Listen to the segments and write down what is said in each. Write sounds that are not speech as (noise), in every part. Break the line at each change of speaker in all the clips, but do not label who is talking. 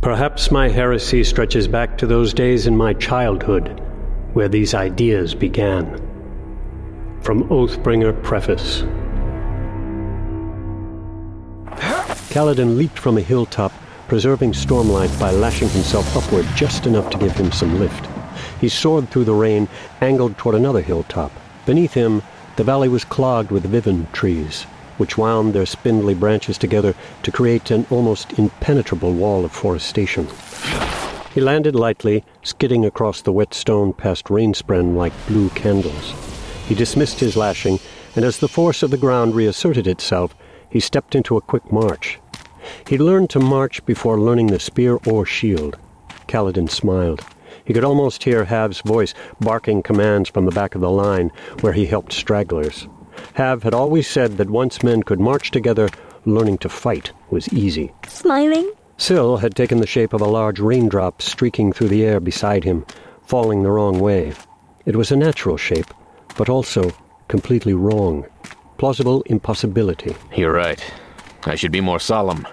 Perhaps my heresy stretches back to those days in my childhood where these ideas began. From Oathbringer Preface. Kaladin leaped from a hilltop, preserving Stormlight by lashing himself upward just enough to give him some lift. He soared through the rain, angled toward another hilltop. Beneath him, the valley was clogged with vivend trees, which wound their spindly branches together to create an almost impenetrable wall of forestation. He landed lightly, skidding across the wet stone past rainspren like blue candles. He dismissed his lashing, and as the force of the ground reasserted itself, he stepped into a quick march. He learned to march before learning the spear or shield. Kaladin smiled. He could almost hear Hav's voice barking commands from the back of the line, where he helped stragglers. Hav had always said that once men could march together, learning to fight was easy.
Smiling?
Syl had taken the shape of a large raindrop streaking through the air beside him, falling the wrong way. It was a natural shape, but also completely wrong. Plausible impossibility.
You're right. I should be more solemn.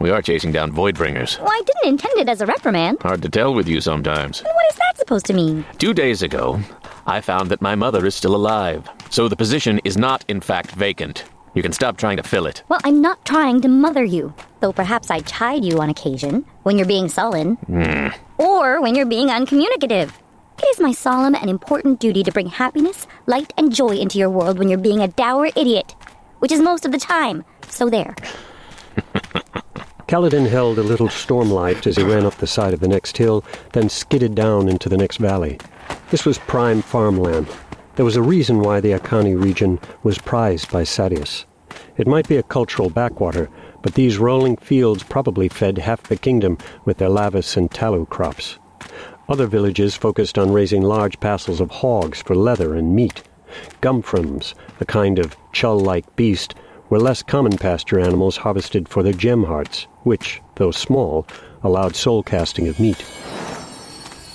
We are chasing down Voidbringers.
Well, I didn't intend it as a reprimand.
Hard to tell with you sometimes.
What is that supposed to mean?
Two days ago, I found that my mother is still alive, so the position is not, in fact, vacant. You can stop trying to fill it.
Well, I'm not trying to mother you, though perhaps I chide you on occasion when you're being sullen hmm. or when you're being uncommunicative. It is my solemn and important duty to bring happiness, light, and joy into your world when you're being a dour idiot, which is most of the time. So there. (laughs)
Kaladin held a little stormlight as he ran up the side of the next hill, then skidded down into the next valley. This was prime farmland. There was a reason why the Akanny region was prized by Sadeas. It might be a cultural backwater, but these rolling fields probably fed half the kingdom with their lavis and tallew crops. Other villages focused on raising large parcels of hogs for leather and meat. Gumfrems, a kind of chull-like beast, were less common pasture animals harvested for their gem hearts, which, though small, allowed soul casting of meat.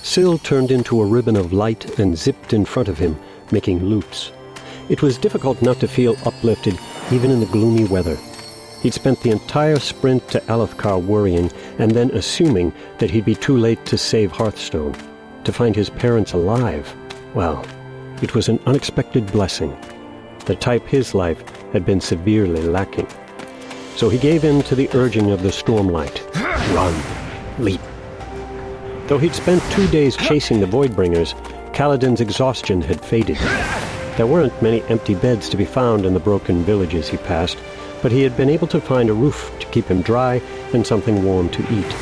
Syl turned into a ribbon of light and zipped in front of him, making loops. It was difficult not to feel uplifted even in the gloomy weather. He'd spent the entire sprint to Alethkar worrying and then assuming that he'd be too late to save Hearthstone. To find his parents alive, well, it was an unexpected blessing. The type his life had been severely lacking. So he gave in to the urging of the stormlight. Run. Leap. Though he'd spent two days chasing the Voidbringers, Kaladin's exhaustion had faded. There weren't many empty beds to be found in the broken villages he passed, but he had been able to find a roof to keep him dry and something warm to eat.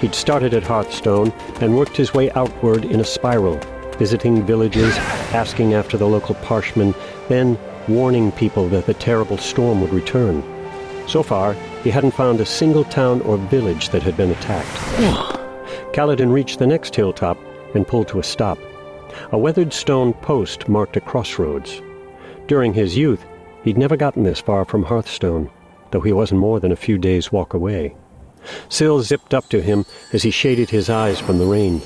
He'd started at Hearthstone and worked his way outward in a spiral, visiting villages, asking after the local parshmen, then warning people that the terrible storm would return. So far, he hadn't found a single town or village that had been attacked. Kaladin reached the next hilltop and pulled to a stop. A weathered stone post marked a crossroads. During his youth, he'd never gotten this far from Hearthstone, though he wasn't more than a few days' walk away. Syl zipped up to him as he shaded his eyes from the rain.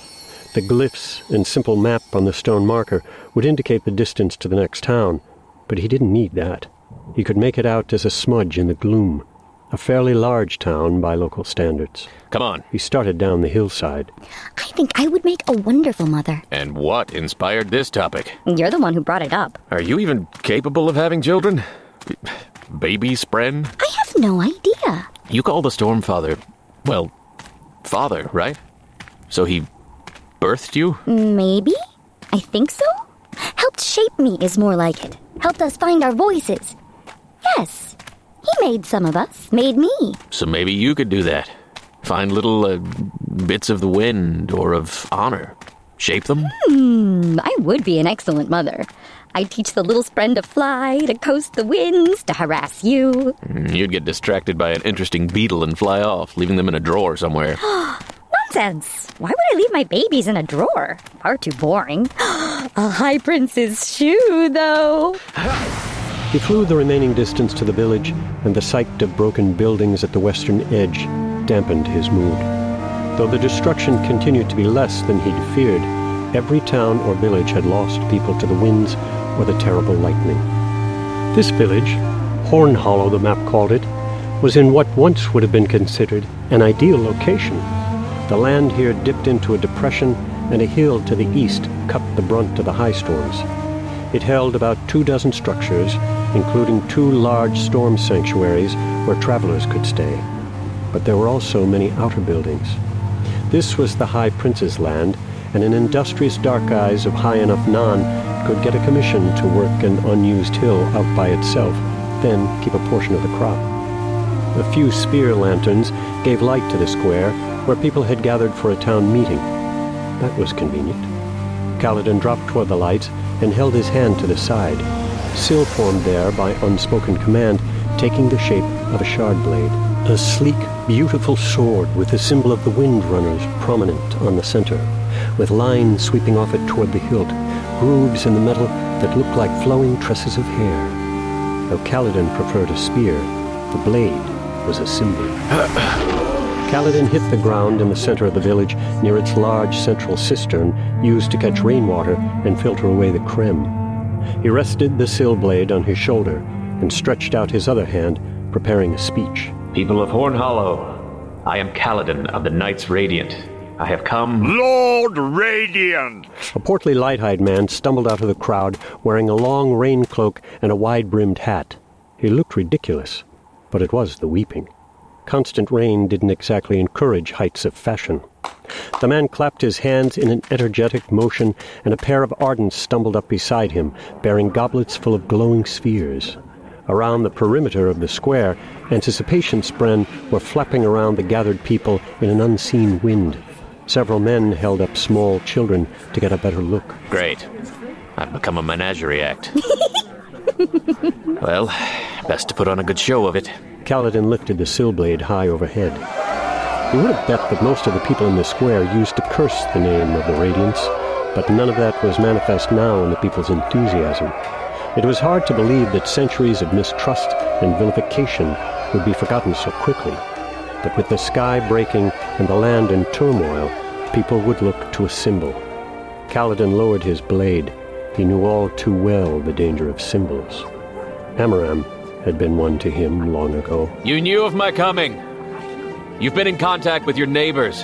The glyphs and simple map on the stone marker would indicate the distance to the next town, but he didn't need that. He could make it out as a smudge in the gloom. A fairly large town by local standards.
Come on.
He started down the hillside.
I think I would make a wonderful mother.
And what inspired this topic?
You're the one who brought it up.
Are you even capable of having children? Baby Spren?
I have no idea.
You call the storm father, well, father, right? So he birthed you?
Maybe? I think so? Helped shape me is more like it. Helped us find our voices. Yes. He made some of us, made me.
So maybe you could do that. Find little uh, bits of the wind or of honor. Shape them?
Hmm, I would be an excellent mother. I'd teach the little spren to fly, to coast the winds, to harass you.
Mm, You'd get distracted by an interesting beetle and fly off, leaving them in a drawer somewhere. (gasps)
Nonsense! Why would I leave my babies in a drawer? Far too boring. (gasps) a high prince's shoe, though. (laughs)
He flew the remaining distance to the village, and the sight of broken buildings at the western edge dampened his mood. Though the destruction continued to be less than he'd feared, every town or village had lost people to the winds or the terrible lightning. This village, Horn Hollow the map called it, was in what once would have been considered an ideal location. The land here dipped into a depression, and a hill to the east cut the brunt of the high storms. It held about two dozen structures, including two large storm sanctuaries where travelers could stay. But there were also many outer buildings. This was the High Prince's land, and an industrious dark eyes of high enough nahn could get a commission to work an unused hill out by itself, then keep a portion of the crop. A few spear lanterns gave light to the square where people had gathered for a town meeting. That was convenient. Kaladin dropped toward the lights and held his hand to the side. Syl formed there by unspoken command, taking the shape of a shard blade. A sleek, beautiful sword with the symbol of the Wind Runners prominent on the center, with lines sweeping off it toward the hilt, grooves in the metal that looked like flowing tresses of hair. Though Kaladin preferred a spear, the blade was a symbol. (coughs) Kaladin hit the ground in the center of the village near its large central cistern used to catch rainwater and filter away the crem. He rested the Syl blade on his shoulder and stretched out his other hand, preparing a speech.
People of Horn Hollow, I am Kaladin of the Knights Radiant. I have come.
Lord Radiant!
A portly light-eyed man stumbled out of the crowd wearing a long rain cloak and a wide-brimmed hat. He looked ridiculous, but it was the weeping. Constant rain didn't exactly encourage heights of fashion. The man clapped his hands in an energetic motion, and a pair of ardents stumbled up beside him, bearing goblets full of glowing spheres. Around the perimeter of the square, anticipation spren were flapping around the gathered people in an unseen wind. Several men held up small children to get a better look.
Great. I've become a menagerie act. (laughs) well, best to put on a good show of it.
Kaladin lifted the Syl blade high overhead. He would have bet that most of the people in the square used to curse the name of the Radiants, but none of that was manifest now in the people's enthusiasm. It was hard to believe that centuries of mistrust and vilification would be forgotten so quickly. But with the sky breaking and the land in turmoil, people would look to a symbol. Kaladin lowered his blade. He knew all too well the danger of symbols. Amaram had been one to him long ago.
You knew of my coming. You've been in contact with your neighbors.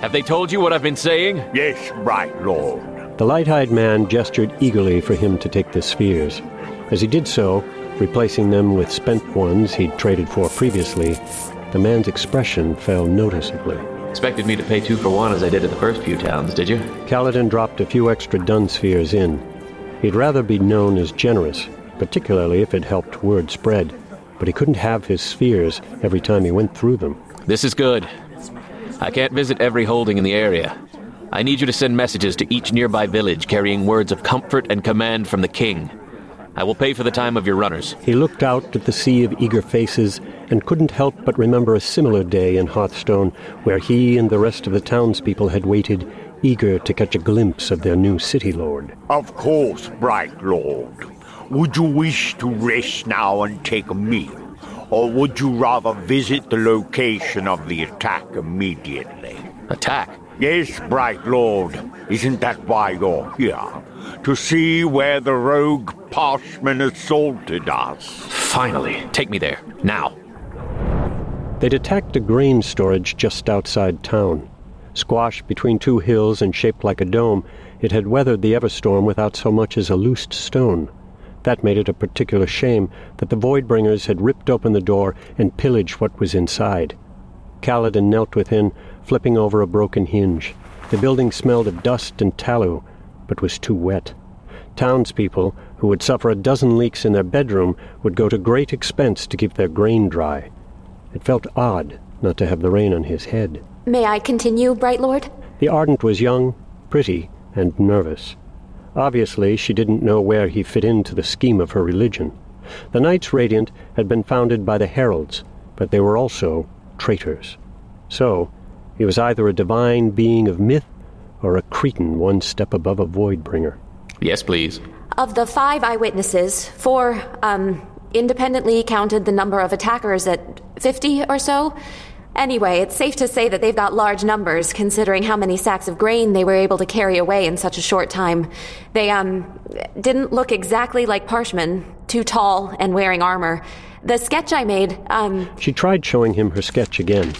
Have they told you what I've been saying?
Yes, right, Lord.
The light-eyed man gestured eagerly for him to take the spheres. As he did so, replacing them with spent ones he'd traded for previously, the man's expression fell noticeably.
Expected me to pay two for one as I did at the first few towns, did you?
Kaladin dropped a few extra dun spheres in. He'd rather be known as generous, particularly if it helped word spread. But he couldn't have his spheres every time he went through them.
This is good. I can't visit every holding in the area. I need you to send messages to each nearby village carrying words of comfort and command from the king. I will pay for the time of your runners.
He looked out at the sea of eager faces and couldn't help but remember a similar day in Hearthstone where he and the rest of the townspeople had waited, eager to catch a glimpse of their new city lord.
Of course, Bright Lord. Would you wish to rest now and take a meal? Or would you rather visit the location of the attack immediately?
Attack?
Yes, Bright Lord. Isn't that why you're here? To see where the rogue Parshman assaulted us.
Finally, take me there. Now.
They'd attacked a grain storage just outside town. Squashed between two hills and shaped like a dome, it had weathered the Everstorm without so much as a loosed stone. That made it a particular shame that the Voidbringers had ripped open the door and pillaged what was inside. Kaladin knelt within, flipping over a broken hinge. The building smelled of dust and tallow, but was too wet. Townspeople, who would suffer a dozen leaks in their bedroom, would go to great expense to keep their grain dry. It felt odd not to have the rain on his head.
May I continue, Bright Lord?
The Ardent was young, pretty, and nervous. Obviously, she didn't know where he fit into the scheme of her religion. The Knights Radiant had been founded by the Heralds, but they were also traitors. So, he was either a divine being of myth or a cretin one step above a Voidbringer.
Yes, please.
Of the five eyewitnesses, four, um, independently counted the number of attackers at 50 or so. Anyway, it's safe to say that they've got large numbers, considering how many sacks of grain they were able to carry away in such a short time. They, um, didn't look exactly like Parshman, too tall and wearing armor. The sketch I made, um.
She tried showing him her sketch again.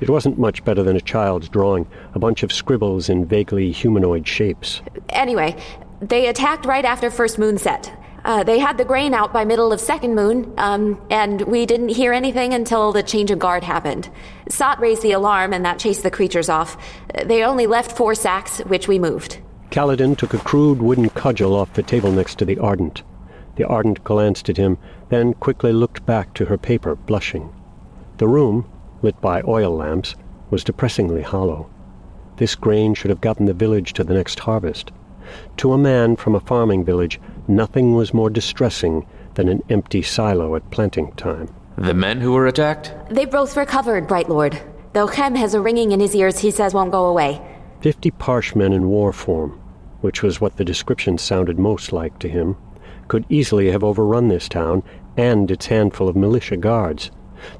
It wasn't much better than a child's drawing, a bunch of scribbles in vaguely humanoid shapes.
Anyway, they attacked right after first moon set. Uh, they had the grain out by middle of second moon, um, and we didn't hear anything until the change of guard happened. Sot raised the alarm, and that chased the creatures off. They only left four sacks, which we moved.
Kaladin took a crude wooden cudgel off the table next to the Ardent. The Ardent glanced at him, then quickly looked back to her paper, blushing. The room, lit by oil lamps, was depressingly hollow. This grain should have gotten the village to the next harvest. To a man from a farming village, nothing was more distressing than an empty silo at planting time.
The men who were attacked?
They both recovered, Bright Lord. Though Chem has a ringing in his ears he says won't go away.
Fifty parshmen in war form, which was what the description sounded most like to him, could easily have overrun this town and its handful of militia guards.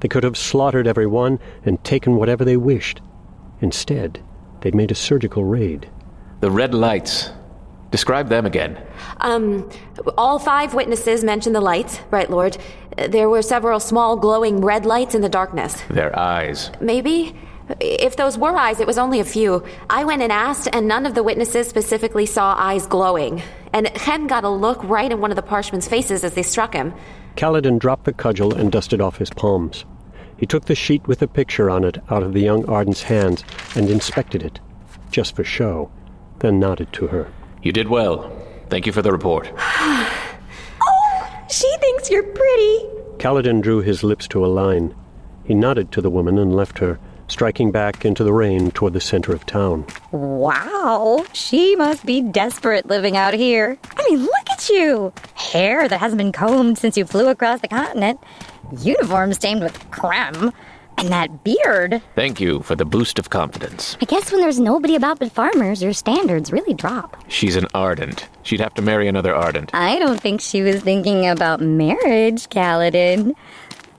They could have slaughtered every one and taken whatever they wished. Instead, they'd made a surgical raid.
The red lights. Describe them again.
Um, all five witnesses mentioned the lights, right, Lord. There were several small glowing red lights in the darkness.
Their eyes.
Maybe? If those were eyes, it was only a few. I went and asked, and none of the witnesses specifically saw eyes glowing. And Chem got a look right in one of the parshmen's faces as they struck him.
Kaladin dropped the cudgel and dusted off his palms. He took the sheet with the picture on it out of the young Ardent's hands and inspected it, just for show, then nodded to her.
You did well. Thank you for the report. (sighs)
oh, she thinks you're pretty.
Kaladin drew his lips to a line. He nodded to the woman and left her, striking back into the rain toward the center of town.
Wow, she must be desperate living out here. I mean, look at you! Hair that hasn't been combed since you flew across the continent, uniform stained with crem, and that beard.
Thank you for the boost of confidence.
I guess when there's nobody about but farmers, your standards really drop.
She's an ardent. She'd have to marry another ardent.
I don't think she was thinking about marriage, Kaladin.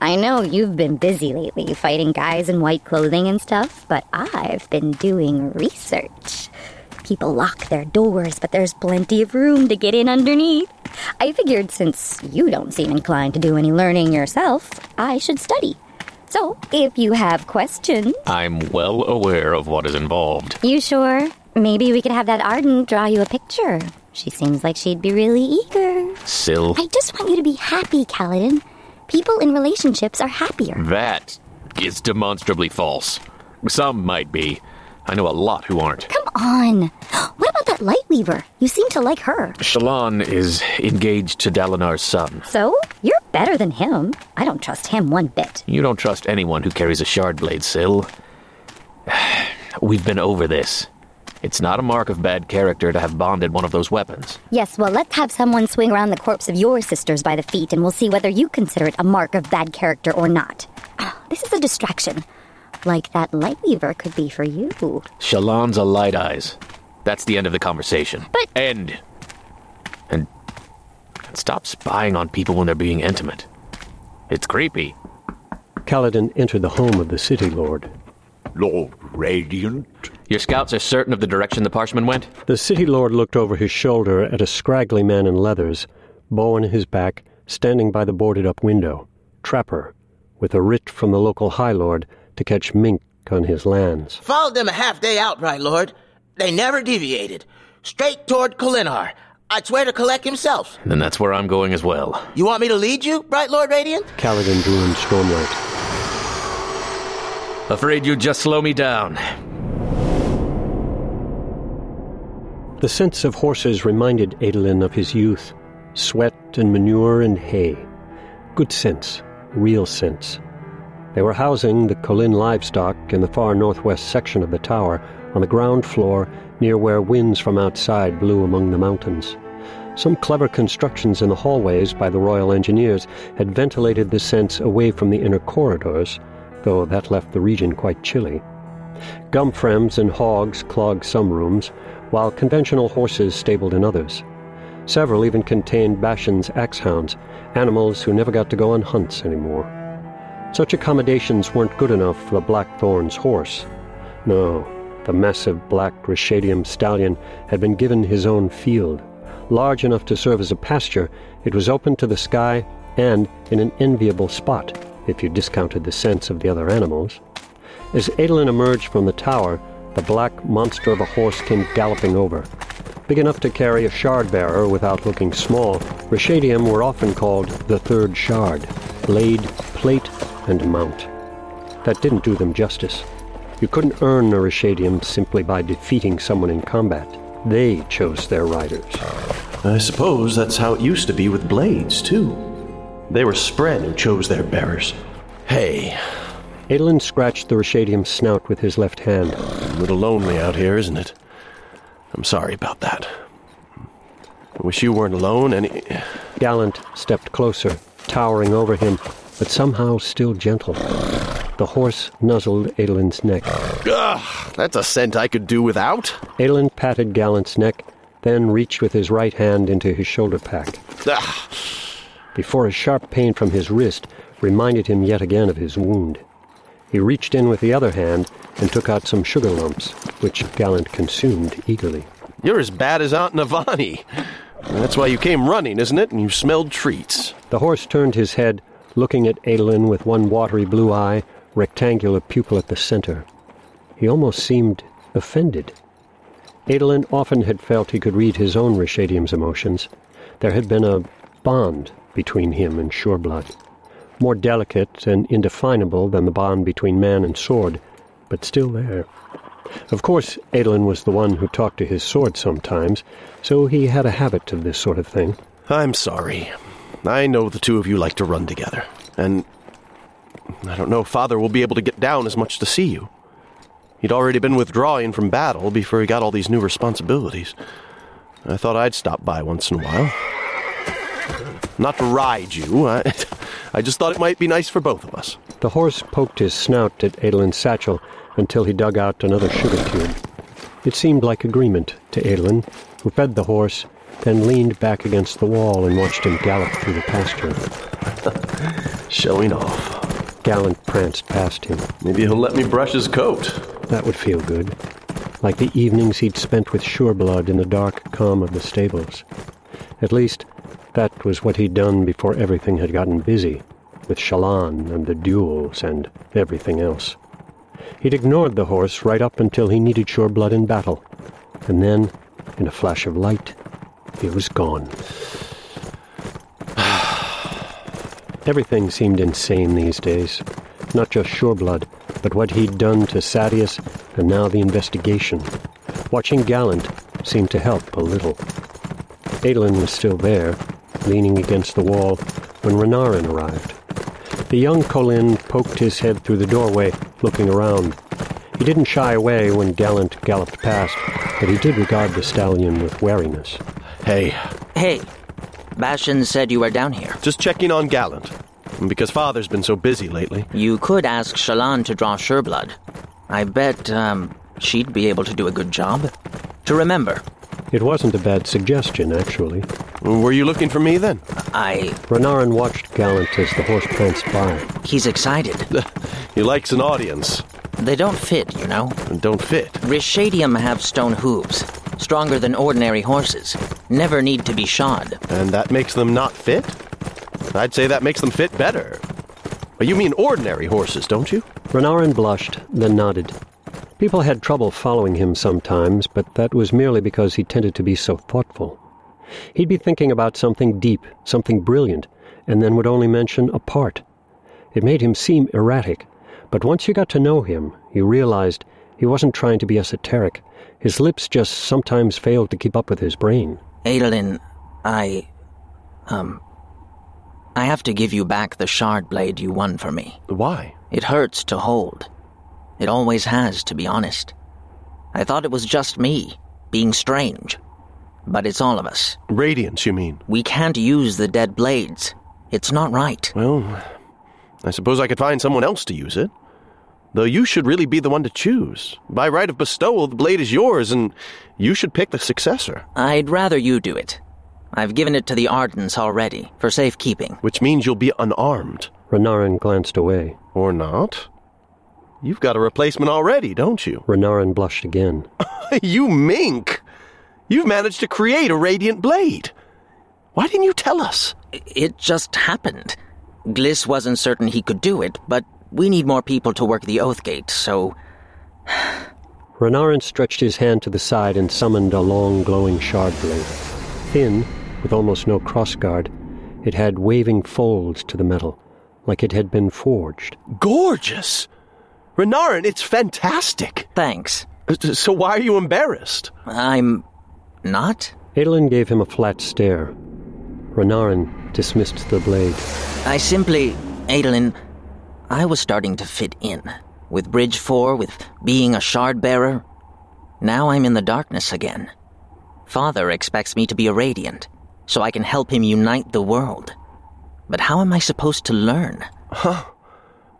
I know you've been busy lately fighting guys in white clothing and stuff, but I've been doing research. People lock their doors, but there's plenty of room to get in underneath. I figured since you don't seem inclined to do any learning yourself, I should study. So, if you have questions.
I'm well aware of what is involved.
You sure? Maybe we could have that Ardent draw you a picture. She seems like she'd be really eager.
Syl.
I just want you to be happy, Kaladin. People in relationships are happier.
That is demonstrably false. Some might be. I know a lot who aren't.
Come on. (gasps) What about that Lightweaver? You seem to like her.
Shallan is engaged to Dalinar's son.
So? You're better than him. I don't trust him one bit.
You don't trust anyone who carries a shard blade, Syl. (sighs) We've been over this. It's not a mark of bad character to have bonded one of those weapons.
Yes, well, let's have someone swing around the corpse of your sisters by the feet, and we'll see whether you consider it a mark of bad character or not. Oh, this is a distraction. Like that Lightweaver could be for you.
Shallan's a light eyes. That's the end of the conversation.
But.
End. And. and stop spying on people when they're being intimate. It's creepy.
Kaladin entered the home of the city lord.
Lord Radiant?
Your scouts are certain of the direction the parshmen went?
The city lord looked over his shoulder at a scraggly man in leathers, bow on his back, standing by the boarded up window. Trapper, with a writ from the local High Lord to catch mink on his lands.
Followed them a half day out, Bright Lord. They never deviated. Straight toward Kholinar. I'd swear to collect himself.
Then that's where I'm going as well.
You want me to lead you, Bright Lord Radiant?
Kaladin drew in Stormlight.
Afraid you'd just slow me down.
The scents of horses reminded Adolin of his youth sweat and manure and hay. Good scents, real scents. They were housing the Kholin livestock in the far northwest section of the tower, on the ground floor near where winds from outside blew among the mountains. Some clever constructions in the hallways by the Royal Engineers had ventilated the scents away from the inner corridors, though that left the region quite chilly. Gumfrems and hogs clogged some rooms, while conventional horses stabled in others. Several even contained Bashin's axehounds, animals who never got to go on hunts anymore. Such accommodations weren't good enough for the Blackthorn's horse. No, the massive black Ryshadium stallion had been given his own field. Large enough to serve as a pasture, it was open to the sky and in an enviable spot, if you discounted the scents of the other animals. As Adolin emerged from the tower, the black monster of a horse came galloping over. Big enough to carry a shard bearer without looking small, Ryshadium were often called the Third Shard, blade, plate, and mount. That didn't do them justice. You couldn't earn a Ryshadium simply by defeating someone in combat. They chose their riders.
I suppose that's how it used to be with blades, too. They were spren who chose their bearers. Hey,
Adolin scratched the Ryshadium's snout with his left hand.
a little lonely out here, isn't it? I'm sorry about that. I wish you weren't alone any.
Gallant stepped closer, towering over him, but somehow still gentle. The horse nuzzled Adolin's neck.
Ugh, that's a scent I could do without.
Adolin patted Gallant's neck, then reached with his right hand into his shoulder pack.
Ugh,
Before a sharp pain from his wrist reminded him yet again of his wound. He reached in with the other hand and took out some sugar lumps, which Gallant consumed eagerly.
you're as bad as Aunt Navani. That's why you came running, isn't it? And you smelled treats.
The horse turned his head, looking at Adolin with one watery blue eye, rectangular pupil at the center. He almost seemed offended. Adolin often had felt he could read his own Ryshadium's emotions. There had been a bond between him and Sureblood, more delicate and indefinable than the bond between man and sword, but still there. Of course, Adolin was the one who talked to his sword sometimes, so he had a habit of this sort of thing.
I'm sorry. I know the two of you like to run together. And I don't know if Father will be able to get down as much to see you. He'd already been withdrawing from battle before he got all these new responsibilities. I thought I'd stop by once in a while. Not to ride you, I, (laughs) I just thought it might be nice for both of us.
The horse poked his snout at Adolin's satchel until he dug out another sugar cube. It seemed like agreement to Adolin, who fed the horse, then leaned back against the wall and watched him gallop through the pasture. (laughs)
Showing off.
Gallant pranced past him.
Maybe he'll let me brush his coat.
That would feel good. Like the evenings he'd spent with Sureblood in the dark calm of the stables. At least, that was what he'd done before everything had gotten busy, with Shallan and the duels and everything else. He'd ignored the horse right up until he needed Sureblood in battle. And then, in a flash of light, he was gone. Everything seemed insane these days. Not just Sureblood, but what he'd done to Sadeas, and now the investigation. Watching Gallant seemed to help a little. Adolin was still there, leaning against the wall, when Renarin arrived. The young Kholin poked his head through the doorway, looking around. He didn't shy away when Gallant galloped past, but he did regard the stallion with wariness.
Hey,
Hey, Bastion said you were down here.
just checking on Gallant. Because Father's been so busy lately.
You could ask Shallan to draw Sureblood. I bet, um, she'd be able to do a good job. To remember,
It wasn't a bad suggestion, actually.
Were you looking for me then?
I.
Renarin watched Gallant as the horse pranced by.
He's excited. (laughs)
He likes an audience
They don't fit, you know.
don't fit.
Ryshadium have stone hooves, stronger than ordinary horses. Never need to be shod.
And that makes them not fit? I'd say that makes them fit better. But you mean ordinary horses, don't you?
Renarin blushed, then nodded. People had trouble following him sometimes, but that was merely because he tended to be so thoughtful. He'd be thinking about something deep, something brilliant, and then would only mention a part. It made him seem erratic, but once you got to know him, you realized he wasn't trying to be esoteric. His lips just sometimes failed to keep up with his brain.
Adolin, I. Um. I have to give you back the shard blade you won for me.
Why?
It hurts to hold. It always has, to be honest. I thought it was just me, being strange. But it's all of us.
Radiants, you mean?
We can't use the dead blades. It's not right.
Well, I suppose I could find someone else to use it. Though you should really be the one to choose. By right of bestowal, the blade is yours, and you should pick the successor.
I'd rather you do it. I've given it to the Ardents already, for safekeeping.
Which means you'll be unarmed.
Renarin glanced away.
Or not. You've got a replacement already, don't you?
Renarin blushed again. (laughs)
you mink! You've managed to create a radiant blade. Why didn't you tell us?
It just happened. Glys wasn't certain he could do it, but we need more people to work the Oath Gate, so. (sighs)
Renarin stretched his hand to the side and summoned a long, glowing shard blade. Thin, with almost no crossguard, it had waving folds to the metal, like it had been forged.
Gorgeous! Renarin, it's fantastic!
Thanks.
Uh, So why are you embarrassed?
I'm. not?
Adolin gave him a flat stare. Renarin dismissed the blade.
I simply. Adolin, I was starting to fit in. With Bridge 4, with being a shard bearer. Now I'm in the darkness again. Father expects me to be a radiant, so I can help him unite the world. But how am I supposed to learn? Huh.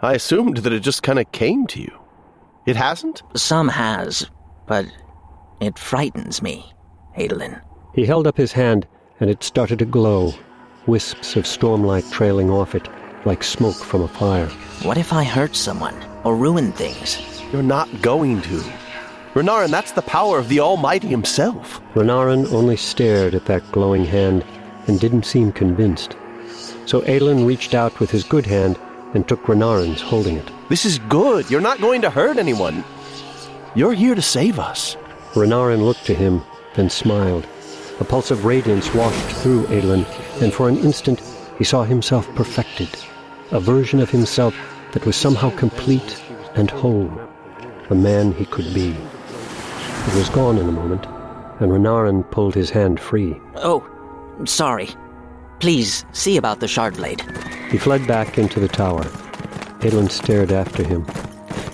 I assumed that it just kind of came to you. It hasn't?
Some has, but it frightens me, Adolin.
He held up his hand, and it started to glow, wisps of stormlight trailing off it, like smoke from a fire.
What if I hurt someone or ruin things?
You're not going to. Renarin, that's the power of the Almighty Himself.
Renarin only stared at that glowing hand and didn't seem convinced. So Adolin reached out with his good hand and took Renarin's, holding it.
This is good. You're not going to hurt anyone. You're here to save us.
Renarin looked to him, then smiled. A pulse of radiance washed through Adolin, and for an instant he saw himself perfected, a version of himself that was somehow complete and whole, the man he could be. It was gone in a moment, and Renarin pulled his hand free.
Oh, sorry. Please, see about the shard blade.
He fled back into the tower. Adolin stared after him.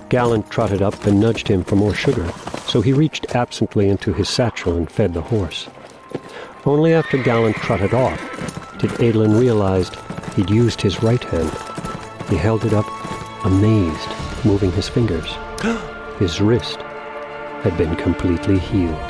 Gallant trotted up and nudged him for more sugar, so he reached absently into his satchel and fed the horse. Only after Gallant trotted off did Adolin realize he'd used his right hand. He held it up, amazed, moving his fingers. (gasps) His wrist had been completely healed.